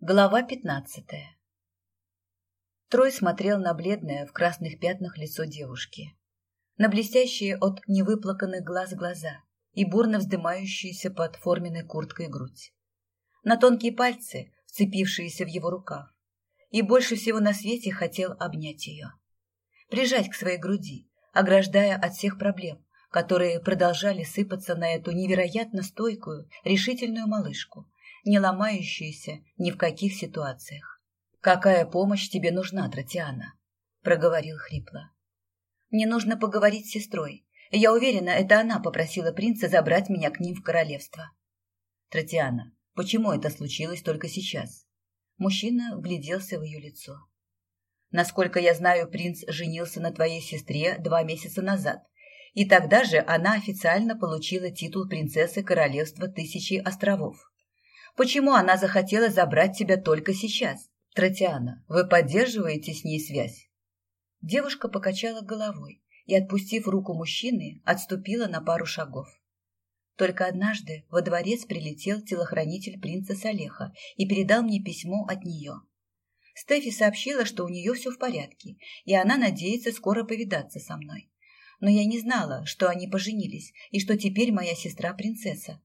Глава пятнадцатая. Трой смотрел на бледное в красных пятнах лицо девушки, на блестящие от невыплаканных глаз глаза и бурно вздымающиеся под форменной курткой грудь, на тонкие пальцы, вцепившиеся в его рукав, и больше всего на свете хотел обнять ее, прижать к своей груди, ограждая от всех проблем, которые продолжали сыпаться на эту невероятно стойкую, решительную малышку, не ломающуюся ни в каких ситуациях. «Какая помощь тебе нужна, Тротиана?» – проговорил хрипло. «Мне нужно поговорить с сестрой. Я уверена, это она попросила принца забрать меня к ним в королевство». «Тротиана, почему это случилось только сейчас?» Мужчина вгляделся в ее лицо. «Насколько я знаю, принц женился на твоей сестре два месяца назад, и тогда же она официально получила титул принцессы Королевства Тысячи Островов. Почему она захотела забрать тебя только сейчас? Тротиана, вы поддерживаете с ней связь?» Девушка покачала головой и, отпустив руку мужчины, отступила на пару шагов. Только однажды во дворец прилетел телохранитель принца Салеха и передал мне письмо от нее. Стефи сообщила, что у нее все в порядке, и она надеется скоро повидаться со мной. Но я не знала, что они поженились, и что теперь моя сестра принцесса.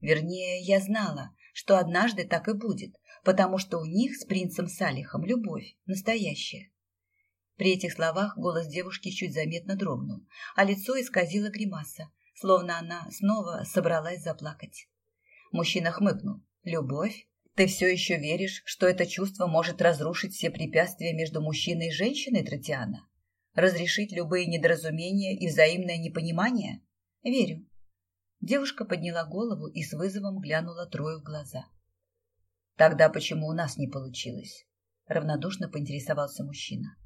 Вернее, я знала, что однажды так и будет, потому что у них с принцем Салихом любовь настоящая. При этих словах голос девушки чуть заметно дрогнул, а лицо исказило гримаса, словно она снова собралась заплакать. Мужчина хмыкнул. «Любовь? Ты все еще веришь, что это чувство может разрушить все препятствия между мужчиной и женщиной, Тротиана? Разрешить любые недоразумения и взаимное непонимание? Верю. Девушка подняла голову и с вызовом глянула Трою в глаза. «Тогда почему у нас не получилось?» Равнодушно поинтересовался мужчина.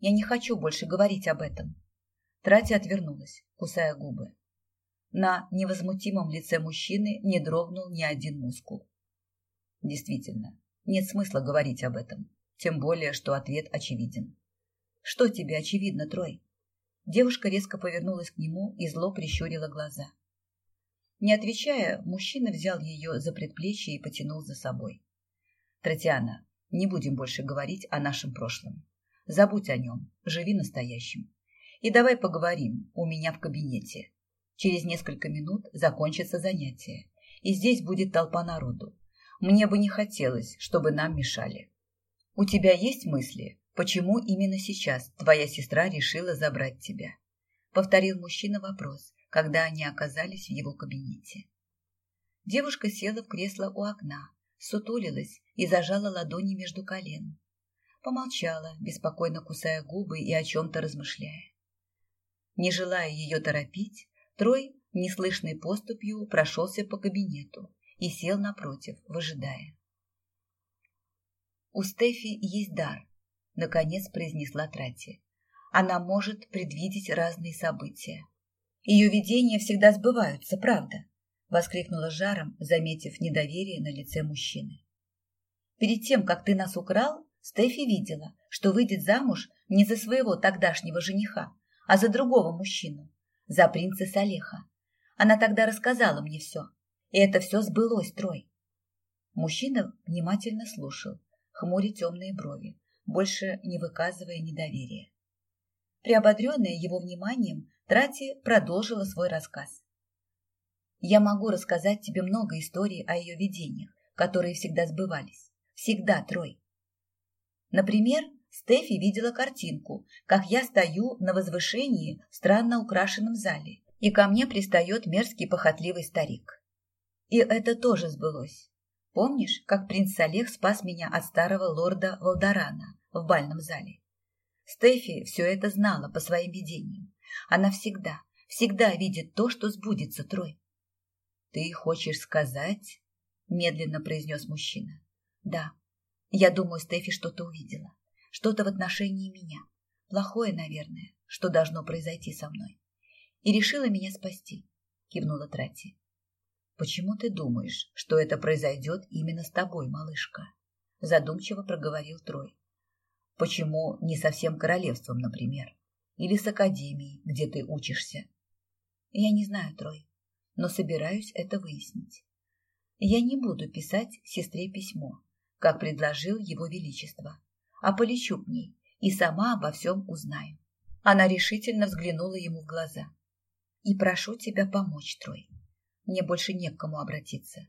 «Я не хочу больше говорить об этом». Тратя отвернулась, кусая губы. На невозмутимом лице мужчины не дрогнул ни один мускул. Действительно, нет смысла говорить об этом, тем более, что ответ очевиден. «Что тебе очевидно, Трой?» Девушка резко повернулась к нему и зло прищурила глаза. Не отвечая, мужчина взял ее за предплечье и потянул за собой. «Татьяна, не будем больше говорить о нашем прошлом. Забудь о нем, живи настоящим. И давай поговорим у меня в кабинете. Через несколько минут закончится занятие, и здесь будет толпа народу. Мне бы не хотелось, чтобы нам мешали. У тебя есть мысли, почему именно сейчас твоя сестра решила забрать тебя?» Повторил мужчина вопрос, когда они оказались в его кабинете. Девушка села в кресло у окна, сутулилась и зажала ладони между колен. Помолчала, беспокойно кусая губы и о чем-то размышляя. Не желая ее торопить, Трой неслышной поступью прошелся по кабинету и сел напротив, выжидая. «У Стефи есть дар», — наконец произнесла Трати. «Она может предвидеть разные события, ее видения всегда сбываются, правда? Воскликнула жаром, заметив недоверие на лице мужчины. Перед тем, как ты нас украл, Стефи видела, что выйдет замуж не за своего тогдашнего жениха, а за другого мужчину, за принца Салеха. Она тогда рассказала мне все, и это все сбылось, Трой. Мужчина внимательно слушал, хмуря темные брови, больше не выказывая недоверия. Приободренная его вниманием, Трати продолжила свой рассказ. «Я могу рассказать тебе много историй о ее видениях, которые всегда сбывались. Всегда, Трой. Например, Стефи видела картинку, как я стою на возвышении в странно украшенном зале, и ко мне пристает мерзкий похотливый старик. И это тоже сбылось. Помнишь, как принц Салех спас меня от старого лорда Валдарана в бальном зале? Стефи все это знала по своим видениям она всегда, всегда видит то, что сбудется, Трой. «Ты хочешь сказать?» – медленно произнес мужчина. «Да, я думаю, Стефи что-то увидела. Что-то в отношении меня. Плохое, наверное, что должно произойти со мной. И решила меня спасти», – кивнула Трати. «Почему ты думаешь, что это произойдет именно с тобой, малышка?» – задумчиво проговорил Трой. «Почему не со всем королевством, например?» или с академией, где ты учишься. Я не знаю, Трой, но собираюсь это выяснить. Я не буду писать сестре письмо, как предложил его величество, а полечу к ней и сама обо всем узнаю. Она решительно взглянула ему в глаза. И прошу тебя помочь, Трой. Мне больше не к кому обратиться.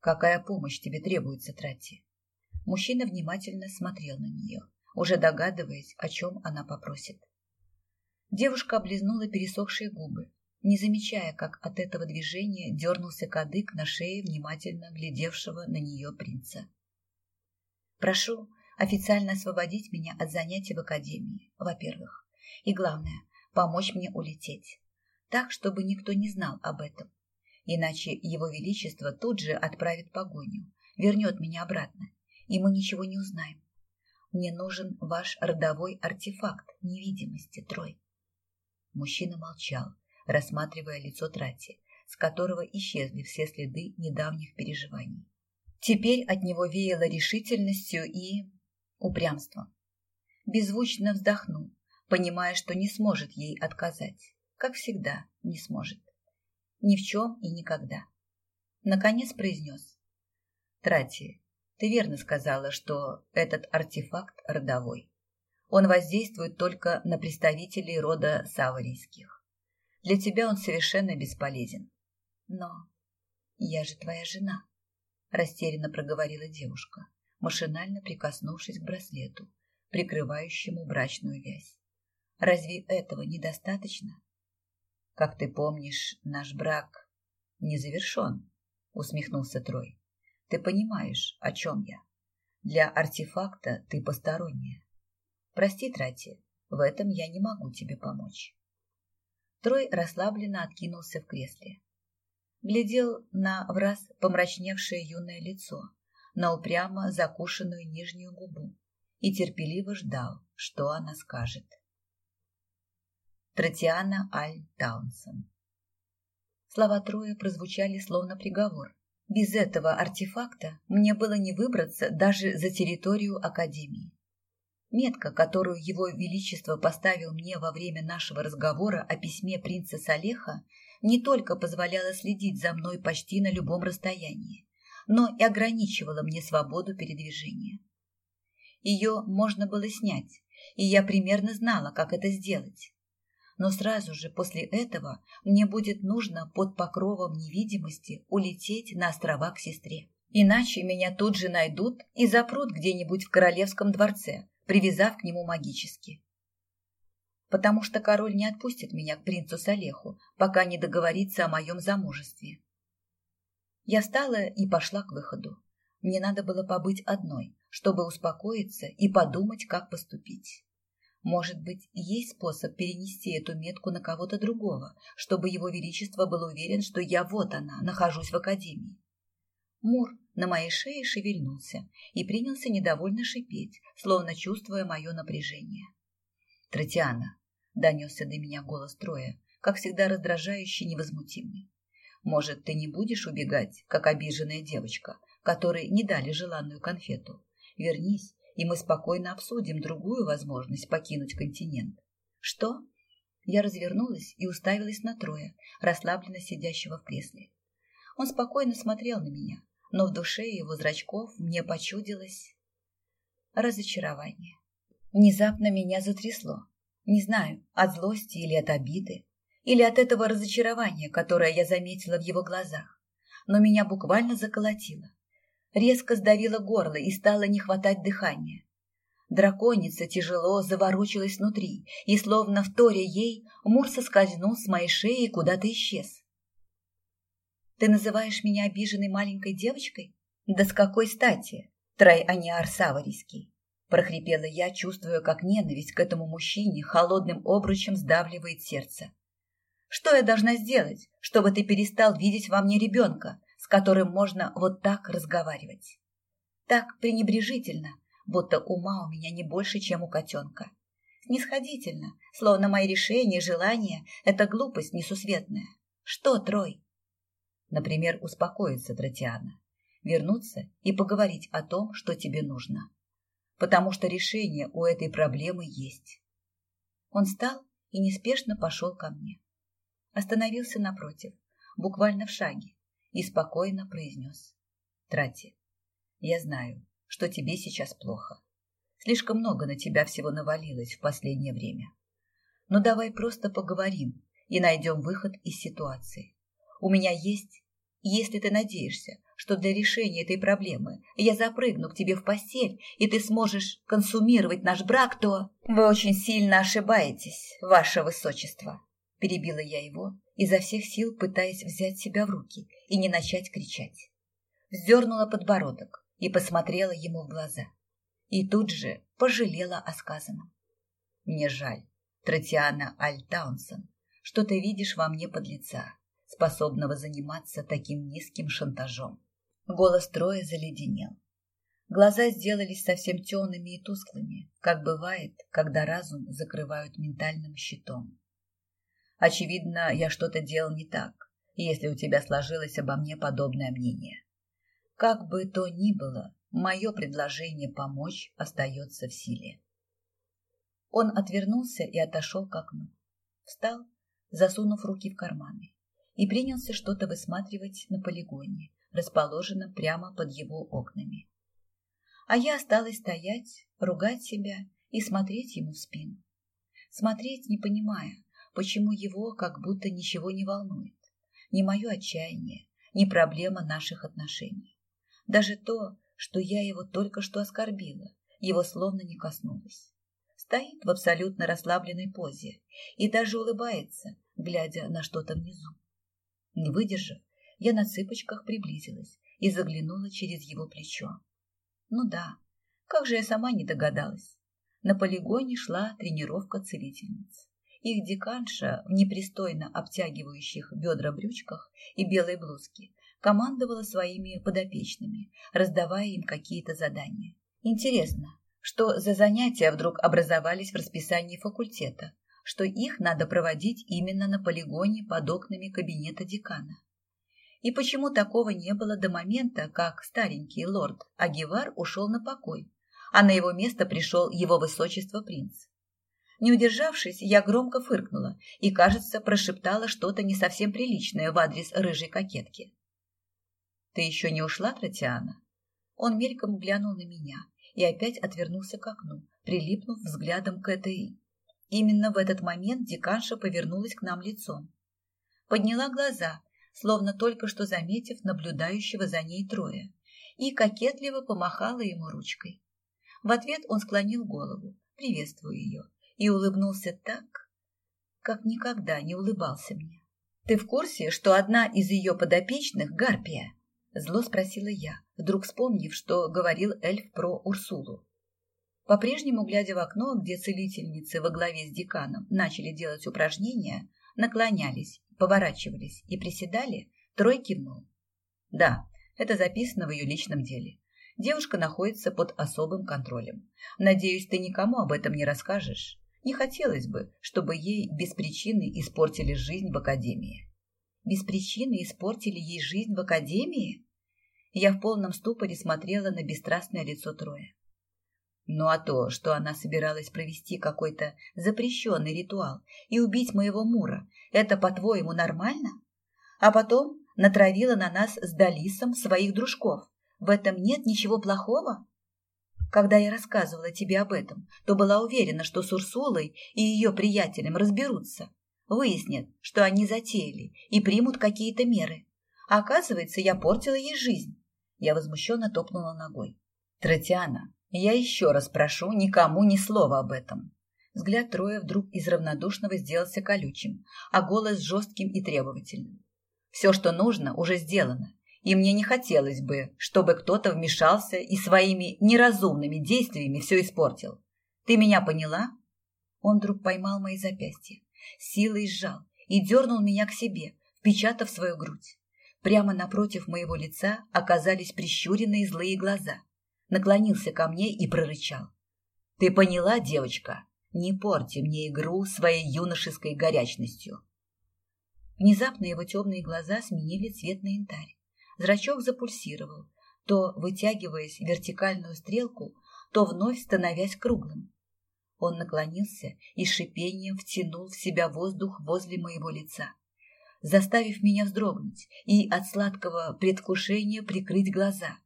Какая помощь тебе требуется, Трати? Мужчина внимательно смотрел на нее, уже догадываясь, о чем она попросит. Девушка облизнула пересохшие губы, не замечая, как от этого движения дернулся кадык на шее внимательно глядевшего на нее принца. «Прошу официально освободить меня от занятий в академии, во-первых, и, главное, помочь мне улететь, так, чтобы никто не знал об этом, иначе его величество тут же отправит погоню, вернет меня обратно, и мы ничего не узнаем. Мне нужен ваш родовой артефакт невидимости, Трой. Мужчина молчал, рассматривая лицо Трати, с которого исчезли все следы недавних переживаний. Теперь от него веяло решительностью и упрямством. Беззвучно вздохнул, понимая, что не сможет ей отказать, как всегда не сможет. Ни в чем и никогда. Наконец произнес. Трати, ты верно сказала, что этот артефакт родовой. Он воздействует только на представителей рода саварийских. Для тебя он совершенно бесполезен. Но я же твоя жена, растерянно проговорила девушка, машинально прикоснувшись к браслету, прикрывающему брачную вязь. Разве этого недостаточно? Как ты помнишь, наш брак не завершен, усмехнулся Трой. Ты понимаешь, о чем я. Для артефакта ты посторонняя. Прости, Трати, в этом я не могу тебе помочь. Трой расслабленно откинулся в кресле. Глядел на враз помрачневшее юное лицо, на упрямо закушенную нижнюю губу и терпеливо ждал, что она скажет. Тротиана Аль Таунсон Слова Троя прозвучали словно приговор, без этого артефакта мне было не выбраться даже за территорию Академии. Метка, которую его величество поставил мне во время нашего разговора о письме принца Салеха, не только позволяла следить за мной почти на любом расстоянии, но и ограничивала мне свободу передвижения. Ее можно было снять, и я примерно знала, как это сделать но сразу же после этого мне будет нужно под покровом невидимости улететь на острова к сестре. Иначе меня тут же найдут и запрут где-нибудь в королевском дворце, привязав к нему магически. Потому что король не отпустит меня к принцу Салеху, пока не договорится о моем замужестве. Я встала и пошла к выходу. Мне надо было побыть одной, чтобы успокоиться и подумать, как поступить. Может быть, есть способ перенести эту метку на кого-то другого, чтобы его величество был уверен, что я вот она, нахожусь в академии. Мур на моей шее шевельнулся и принялся недовольно шипеть, словно чувствуя мое напряжение. «Тротиана!» — донесся до меня голос Троя, как всегда раздражающий невозмутимый. «Может, ты не будешь убегать, как обиженная девочка, которой не дали желанную конфету? Вернись и мы спокойно обсудим другую возможность покинуть континент. Что? Я развернулась и уставилась на Троя, расслабленно сидящего в кресле. Он спокойно смотрел на меня, но в душе его зрачков мне почудилось разочарование. Внезапно меня затрясло. Не знаю, от злости или от обиды, или от этого разочарования, которое я заметила в его глазах. Но меня буквально заколотило резко сдавило горло и стало не хватать дыхания. Драконица тяжело заворочилась внутри, и, словно вторя ей, Мур соскользнул с моей шеи и куда-то исчез. «Ты называешь меня обиженной маленькой девочкой? Да с какой стати, Трай-Аниар Саварийский?» прохрипела я, чувствуя, как ненависть к этому мужчине холодным обручем сдавливает сердце. «Что я должна сделать, чтобы ты перестал видеть во мне ребенка, с которым можно вот так разговаривать. Так пренебрежительно, будто ума у меня не больше, чем у котенка. Снисходительно, словно мои решения, желания — это глупость несусветная. Что, Трой? Например, успокоиться, Тротиана, вернуться и поговорить о том, что тебе нужно. Потому что решение у этой проблемы есть. Он встал и неспешно пошел ко мне. Остановился напротив, буквально в шаге, и спокойно произнес. Трати, я знаю, что тебе сейчас плохо. Слишком много на тебя всего навалилось в последнее время. Но давай просто поговорим и найдем выход из ситуации. У меня есть, если ты надеешься, что для решения этой проблемы я запрыгну к тебе в постель, и ты сможешь консумировать наш брак, то вы очень сильно ошибаетесь, ваше высочество. Перебила я его, изо всех сил пытаясь взять себя в руки и не начать кричать. Вздернула подбородок и посмотрела ему в глаза. И тут же пожалела о сказанном. Мне жаль, Тротиана Альтаунсон, что ты видишь во мне подлеца, способного заниматься таким низким шантажом. Голос Троя заледенел. Глаза сделались совсем темными и тусклыми, как бывает, когда разум закрывают ментальным щитом. Очевидно, я что-то делал не так, если у тебя сложилось обо мне подобное мнение. Как бы то ни было, мое предложение помочь остается в силе. Он отвернулся и отошел к окну. Встал, засунув руки в карманы, и принялся что-то высматривать на полигоне, расположенном прямо под его окнами. А я осталась стоять, ругать себя и смотреть ему в спину. Смотреть, не понимая, почему его как будто ничего не волнует. Ни мое отчаяние, ни проблема наших отношений. Даже то, что я его только что оскорбила, его словно не коснулось. Стоит в абсолютно расслабленной позе и даже улыбается, глядя на что-то внизу. Не выдержав, я на цыпочках приблизилась и заглянула через его плечо. Ну да, как же я сама не догадалась. На полигоне шла тренировка целительниц. Их деканша в непристойно обтягивающих бедра брючках и белой блузке командовала своими подопечными, раздавая им какие-то задания. Интересно, что за занятия вдруг образовались в расписании факультета, что их надо проводить именно на полигоне под окнами кабинета декана. И почему такого не было до момента, как старенький лорд Агивар ушел на покой, а на его место пришел его высочество принц? Не удержавшись, я громко фыркнула и, кажется, прошептала что-то не совсем приличное в адрес рыжей кокетки. «Ты еще не ушла, Татьяна?» Он мельком глянул на меня и опять отвернулся к окну, прилипнув взглядом к этой... Именно в этот момент деканша повернулась к нам лицом. Подняла глаза, словно только что заметив наблюдающего за ней трое, и кокетливо помахала ему ручкой. В ответ он склонил голову, приветствуя ее, и улыбнулся так, как никогда не улыбался мне. «Ты в курсе, что одна из ее подопечных — Гарпия?» Зло спросила я, вдруг вспомнив, что говорил эльф про Урсулу. По-прежнему, глядя в окно, где целительницы во главе с деканом начали делать упражнения, наклонялись, поворачивались и приседали, Трой кивнул. Да, это записано в ее личном деле. Девушка находится под особым контролем. Надеюсь, ты никому об этом не расскажешь. Не хотелось бы, чтобы ей без причины испортили жизнь в академии. Без причины испортили ей жизнь в академии? Я в полном ступоре смотрела на бесстрастное лицо Троя. Ну а то, что она собиралась провести какой-то запрещенный ритуал и убить моего Мура, это, по-твоему, нормально? А потом натравила на нас с Далисом своих дружков. В этом нет ничего плохого? Когда я рассказывала тебе об этом, то была уверена, что с Урсулой и ее приятелем разберутся. Выяснят, что они затеяли, и примут какие-то меры. А оказывается, я портила ей жизнь. Я возмущенно топнула ногой. Тротиана, я еще раз прошу никому ни слова об этом. Взгляд Троя вдруг из равнодушного сделался колючим, а голос жестким и требовательным. Все, что нужно, уже сделано и мне не хотелось бы, чтобы кто-то вмешался и своими неразумными действиями все испортил. Ты меня поняла?» Он вдруг поймал мои запястья, силой сжал и дернул меня к себе, впечатав свою грудь. Прямо напротив моего лица оказались прищуренные злые глаза. Наклонился ко мне и прорычал. «Ты поняла, девочка? Не порти мне игру своей юношеской горячностью». Внезапно его темные глаза сменили цвет на янтарь. Зрачок запульсировал, то вытягиваясь вертикальную стрелку, то вновь становясь круглым. Он наклонился и шипением втянул в себя воздух возле моего лица, заставив меня вздрогнуть и от сладкого предвкушения прикрыть глаза.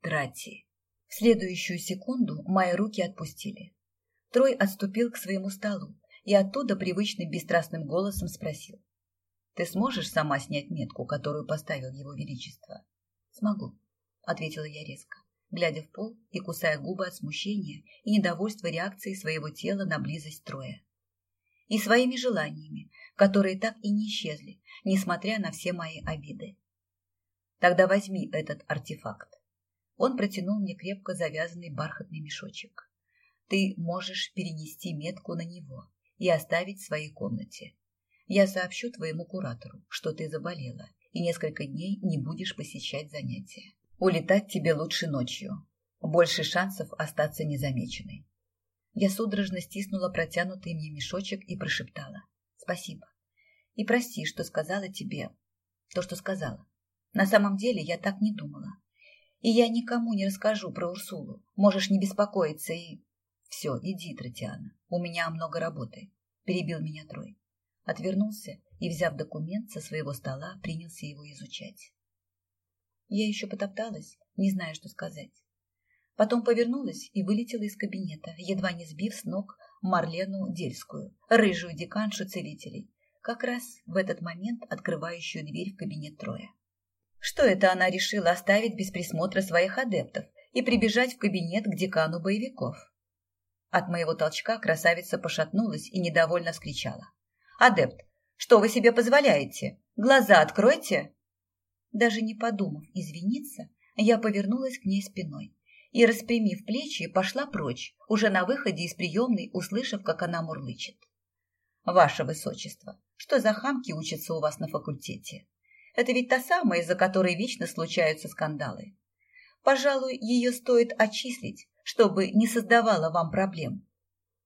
Трати, В следующую секунду мои руки отпустили. Трой отступил к своему столу и оттуда привычным бесстрастным голосом спросил. «Ты сможешь сама снять метку, которую поставил его величество?» «Смогу», — ответила я резко, глядя в пол и кусая губы от смущения и недовольства реакции своего тела на близость Троя. И своими желаниями, которые так и не исчезли, несмотря на все мои обиды. «Тогда возьми этот артефакт». Он протянул мне крепко завязанный бархатный мешочек. «Ты можешь перенести метку на него и оставить в своей комнате. Я сообщу твоему куратору, что ты заболела, и несколько дней не будешь посещать занятия. Улетать тебе лучше ночью. Больше шансов остаться незамеченной. Я судорожно стиснула протянутый мне мешочек и прошептала. Спасибо. И прости, что сказала тебе то, что сказала. На самом деле я так не думала. И я никому не расскажу про Урсулу. Можешь не беспокоиться и... Все, иди, Тротиана. У меня много работы. Перебил меня Трой. Отвернулся и, взяв документ со своего стола, принялся его изучать. Я еще потопталась, не зная, что сказать. Потом повернулась и вылетела из кабинета, едва не сбив с ног Марлену Дельскую, рыжую деканшу целителей, как раз в этот момент открывающую дверь в кабинет Троя. Что это она решила оставить без присмотра своих адептов и прибежать в кабинет к декану боевиков? От моего толчка красавица пошатнулась и недовольно вскричала. «Адепт, что вы себе позволяете? Глаза откройте!» Даже не подумав извиниться, я повернулась к ней спиной и, распрямив плечи, пошла прочь, уже на выходе из приемной, услышав, как она мурлычет. «Ваше Высочество, что за хамки учатся у вас на факультете? Это ведь та самая, из-за которой вечно случаются скандалы. Пожалуй, ее стоит отчислить, чтобы не создавала вам проблем.